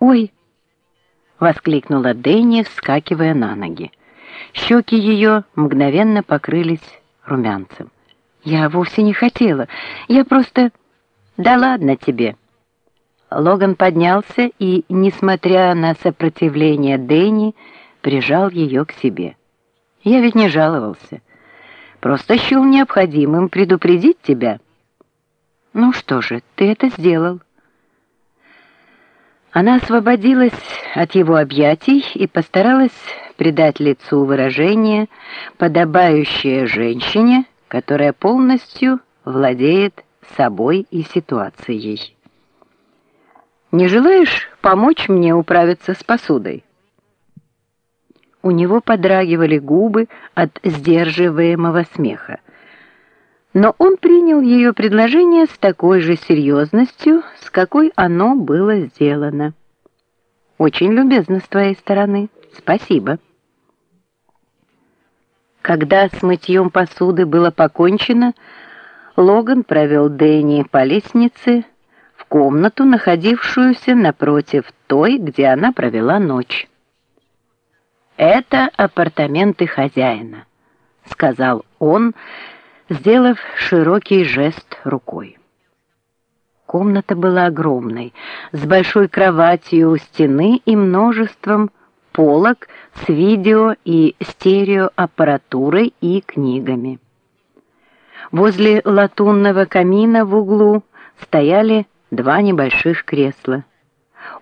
«Ой!» — воскликнула Дэнни, вскакивая на ноги. Щеки ее мгновенно покрылись румянцем. «Я вовсе не хотела. Я просто...» «Да ладно тебе!» Логан поднялся и, несмотря на сопротивление Дэнни, прижал ее к себе. «Я ведь не жаловался. Просто счел необходимым предупредить тебя». «Ну что же, ты это сделал». Она освободилась от его объятий и постаралась придать лицу выражение, подобающее женщине, которая полностью владеет собой и ситуацией. «Не желаешь помочь мне управиться с посудой?» У него подрагивали губы от сдерживаемого смеха. Но он принял ее предложение с такой же серьезностью, с какой оно было сделано. «Очень любезно с твоей стороны. Спасибо». Когда с мытьем посуды было покончено, Логан провел Дэнни по лестнице в комнату, находившуюся напротив той, где она провела ночь. «Это апартаменты хозяина», — сказал он, — сделав широкий жест рукой. Комната была огромной, с большой кроватью у стены и множеством полок с видео и стереоаппаратурой и книгами. Возле латунного камина в углу стояли два небольших кресла.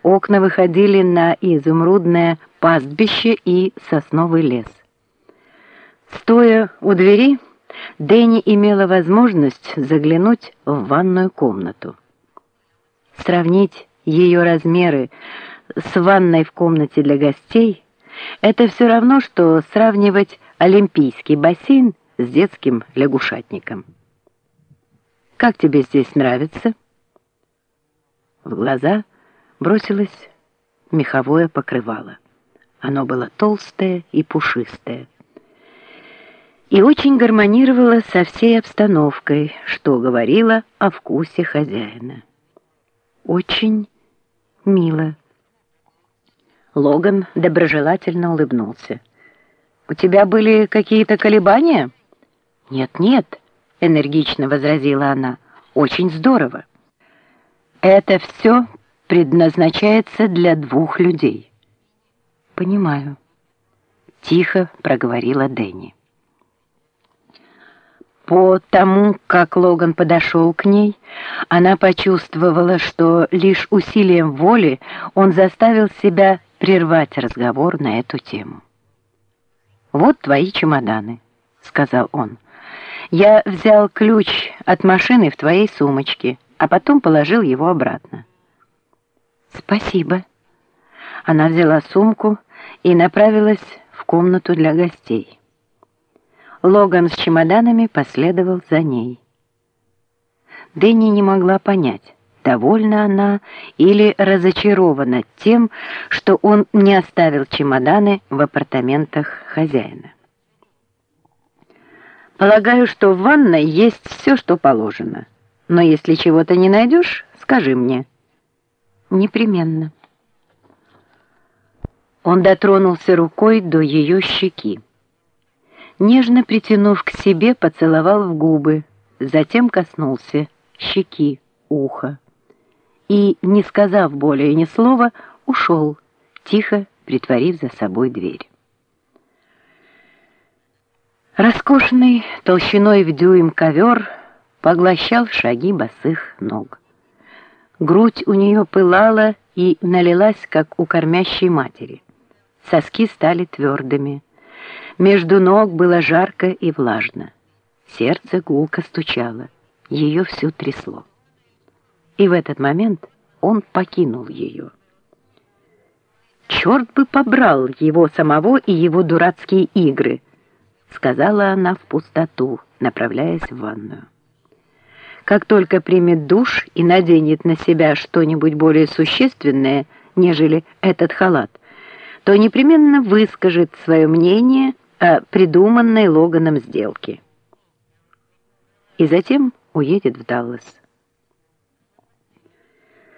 Окна выходили на изумрудное пастбище и сосновый лес. Стоя у двери, Дэнни имела возможность заглянуть в ванную комнату. Сравнить ее размеры с ванной в комнате для гостей – это все равно, что сравнивать олимпийский бассейн с детским лягушатником. «Как тебе здесь нравится?» В глаза бросилось меховое покрывало. Оно было толстое и пушистое и очень гармонировала со всей обстановкой, что говорило о вкусе хозяина. Очень мило. Логан доброжелательно улыбнулся. «У тебя были какие-то колебания?» «Нет-нет», — энергично возразила она, — «очень здорово. Это все предназначается для двух людей». «Понимаю», — тихо проговорила Дэнни. По тому, как Логан подошел к ней, она почувствовала, что лишь усилием воли он заставил себя прервать разговор на эту тему. «Вот твои чемоданы», — сказал он. «Я взял ключ от машины в твоей сумочке, а потом положил его обратно». «Спасибо». Она взяла сумку и направилась в комнату для гостей. Логан с чемоданами последовал за ней. Дэнни не могла понять, довольна она или разочарована тем, что он не оставил чемоданы в апартаментах хозяина. «Полагаю, что в ванной есть все, что положено. Но если чего-то не найдешь, скажи мне». «Непременно». Он дотронулся рукой до ее щеки нежно притянув к себе, поцеловал в губы, затем коснулся щеки, уха. И, не сказав более ни слова, ушел, тихо притворив за собой дверь. Роскошный, толщиной в дюйм ковер поглощал шаги босых ног. Грудь у нее пылала и налилась, как у кормящей матери. Соски стали твердыми. Между ног было жарко и влажно. Сердце гулко стучало, ее всю трясло. И в этот момент он покинул ее. «Черт бы побрал его самого и его дурацкие игры!» сказала она в пустоту, направляясь в ванную. Как только примет душ и наденет на себя что-нибудь более существенное, нежели этот халат, то непременно выскажет свое мнение о придуманной Логаном сделке. И затем уедет в Даллас.